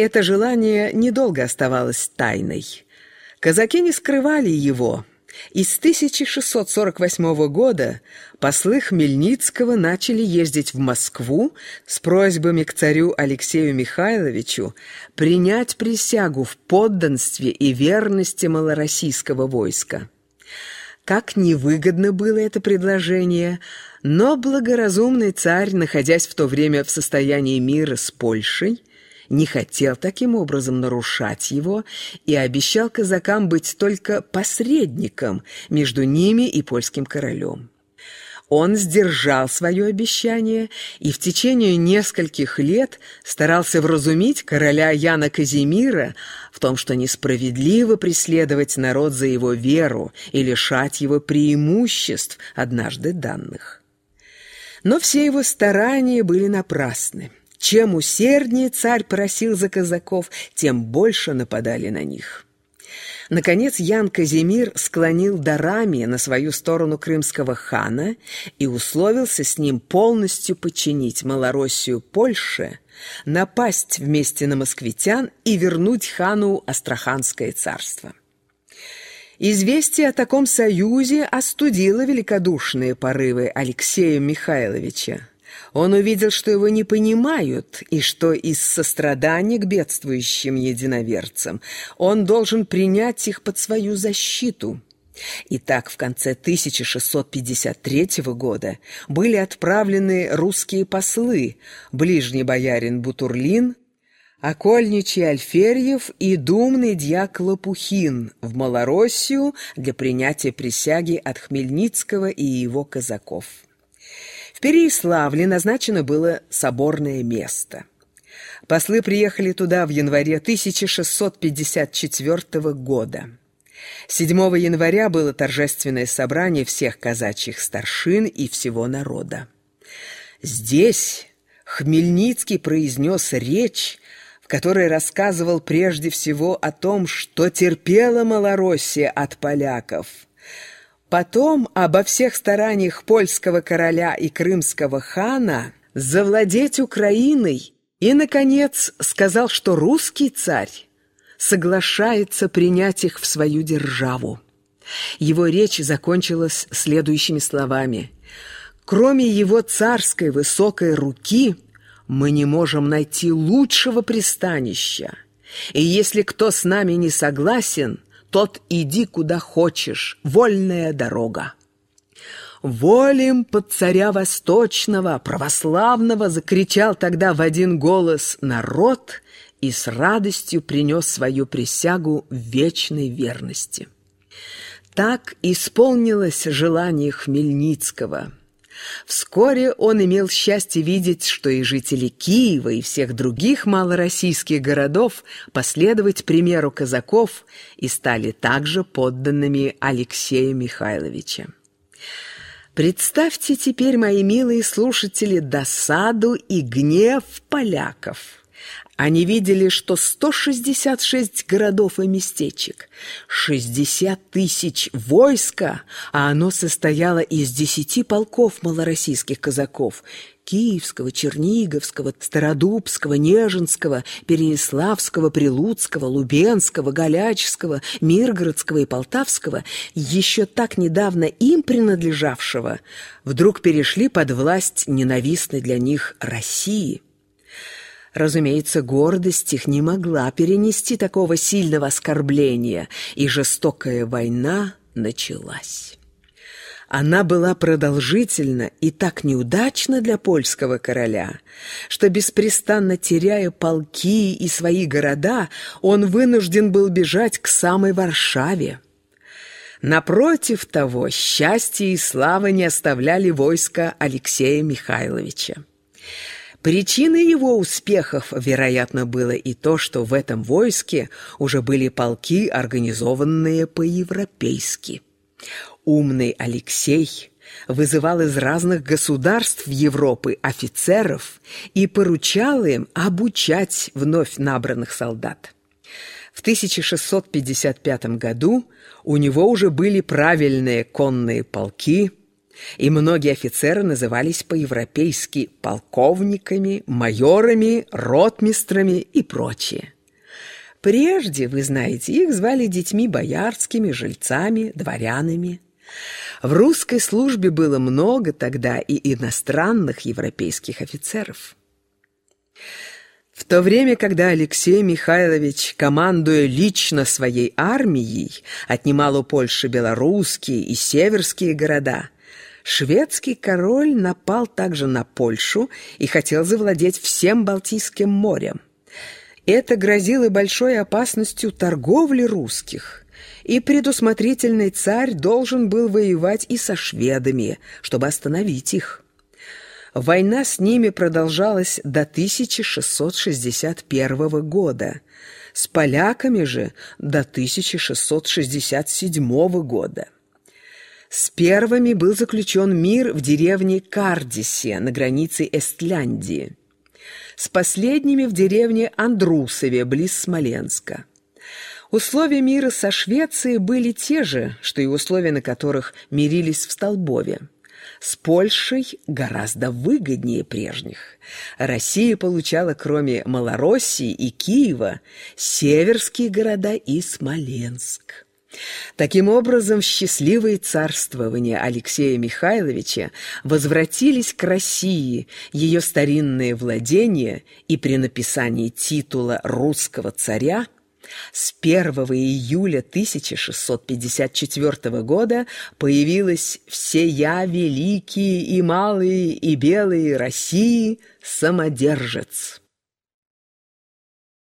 Это желание недолго оставалось тайной. Казаки не скрывали его, и с 1648 года послы Хмельницкого начали ездить в Москву с просьбами к царю Алексею Михайловичу принять присягу в подданстве и верности малороссийского войска. Как невыгодно было это предложение, но благоразумный царь, находясь в то время в состоянии мира с Польшей, не хотел таким образом нарушать его и обещал казакам быть только посредником между ними и польским королем. Он сдержал свое обещание и в течение нескольких лет старался вразумить короля Яна Казимира в том, что несправедливо преследовать народ за его веру и лишать его преимуществ, однажды данных. Но все его старания были напрасны. Чем усерднее царь просил за казаков, тем больше нападали на них. Наконец Ян Казимир склонил дарами на свою сторону крымского хана и условился с ним полностью подчинить Малороссию Польше, напасть вместе на москвитян и вернуть хану Астраханское царство. Известие о таком союзе остудило великодушные порывы Алексея Михайловича. Он увидел, что его не понимают, и что из сострадания к бедствующим единоверцам он должен принять их под свою защиту. Итак, в конце 1653 года были отправлены русские послы, ближний боярин Бутурлин, окольничий Альферьев и думный дьяк Лопухин в Малороссию для принятия присяги от Хмельницкого и его казаков. В Переяславле назначено было соборное место. Послы приехали туда в январе 1654 года. 7 января было торжественное собрание всех казачьих старшин и всего народа. Здесь Хмельницкий произнес речь, в которой рассказывал прежде всего о том, что терпела Малороссия от поляков – Потом обо всех стараниях польского короля и крымского хана завладеть Украиной и, наконец, сказал, что русский царь соглашается принять их в свою державу. Его речь закончилась следующими словами. «Кроме его царской высокой руки мы не можем найти лучшего пристанища, и если кто с нами не согласен – тот иди куда хочешь, вольная дорога. «Волим под царя восточного, православного!» закричал тогда в один голос народ и с радостью принес свою присягу вечной верности. Так исполнилось желание Хмельницкого – Вскоре он имел счастье видеть, что и жители Киева и всех других малороссийских городов последовать примеру казаков и стали также подданными Алексея Михайловича. Представьте теперь, мои милые слушатели, досаду и гнев поляков – они видели, что 166 городов и местечек, 60 тысяч войска, а оно состояло из 10 полков малороссийских казаков – Киевского, Черниговского, Стародубского, Нежинского, Переяславского, Прилуцкого, Лубенского, Галячского, Миргородского и Полтавского, еще так недавно им принадлежавшего, вдруг перешли под власть ненавистной для них России – Разумеется, гордость их не могла перенести такого сильного оскорбления, и жестокая война началась. Она была продолжительна и так неудачна для польского короля, что, беспрестанно теряя полки и свои города, он вынужден был бежать к самой Варшаве. Напротив того, счастье и слава не оставляли войска Алексея Михайловича. Причиной его успехов, вероятно, было и то, что в этом войске уже были полки, организованные по-европейски. Умный Алексей вызывал из разных государств Европы офицеров и поручал им обучать вновь набранных солдат. В 1655 году у него уже были правильные конные полки – и многие офицеры назывались по-европейски полковниками, майорами, ротмистрами и прочее. Прежде, вы знаете, их звали детьми боярскими, жильцами, дворянами. В русской службе было много тогда и иностранных европейских офицеров. В то время, когда Алексей Михайлович, командуя лично своей армией, отнимал у Польши белорусские и северские города, шведский король напал также на Польшу и хотел завладеть всем Балтийским морем. Это грозило большой опасностью торговли русских, и предусмотрительный царь должен был воевать и со шведами, чтобы остановить их. Война с ними продолжалась до 1661 года, с поляками же до 1667 года. С первыми был заключен мир в деревне Кардисе на границе Эстляндии, с последними в деревне Андрусове, близ Смоленска. Условия мира со Швецией были те же, что и условия, на которых мирились в Столбове с Польшей гораздо выгоднее прежних. Россия получала, кроме Малороссии и Киева, северские города и Смоленск. Таким образом, счастливые царствования Алексея Михайловича возвратились к России, ее старинные владения, и при написании титула русского царя с 1 июля 1654 года появилась «Всея великие и малые и белые России самодержец».